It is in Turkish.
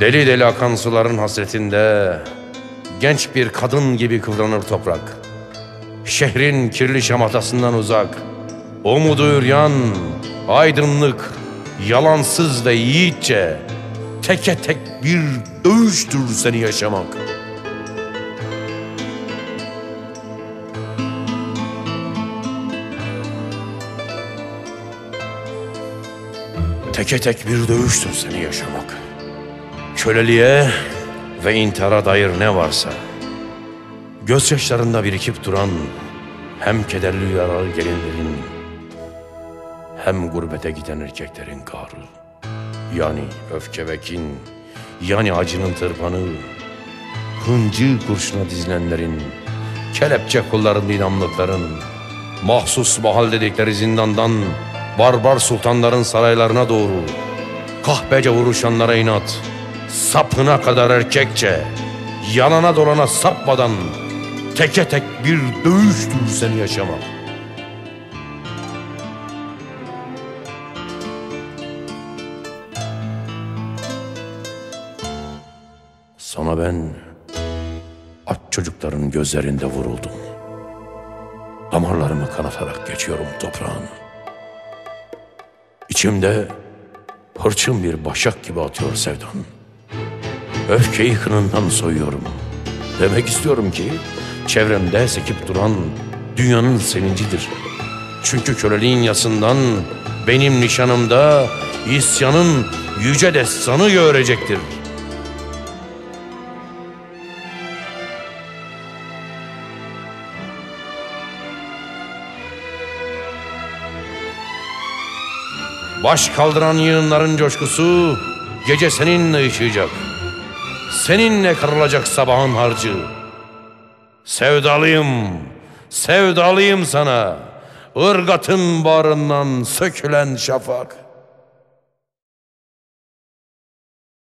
Deli deli akan suların hasretinde genç bir kadın gibi kıvranır toprak. Şehrin kirli şamatasından uzak, umudu üryan, aydınlık, yalansız ve yiğitçe teke tek bir dövüştür seni yaşamak. Teke tek bir dövüştür seni yaşamak. Köleliğe ve intihara dair ne varsa, gözyaşlarında birikip duran hem kederli yaralı gelinlerin, hem gurbete giden erkeklerin kahrı. Yani öfke ve kin, yani acının tırpanı, hıncı kurşuna dizilenlerin, kelepçe kullarında inamlıkların, mahsus mahal dedikleri zindandan barbar sultanların saraylarına doğru kahpece vuruşanlara inat, sapına kadar erkekçe, yalana dolana sapmadan teke tek bir dövüştür seni yaşamak. Sana ben aç çocukların gözlerinde vuruldum. Damarlarımı kanatarak geçiyorum toprağın. İçimde hırçın bir başak gibi atıyor sevdan. Öfkeyi kınından soyuyorum. Demek istiyorum ki çevremde sekip duran dünyanın sevincidir. Çünkü köleliğin yasından benim nişanımda isyanın yüce destanı görecektir. Baş kaldıran yığınların coşkusu gece seninle ışıyacak. Seninle kırılacak sabahın harcı. Sevdalıyım, sevdalıyım sana. Irgatın bağrından sökülen şafak.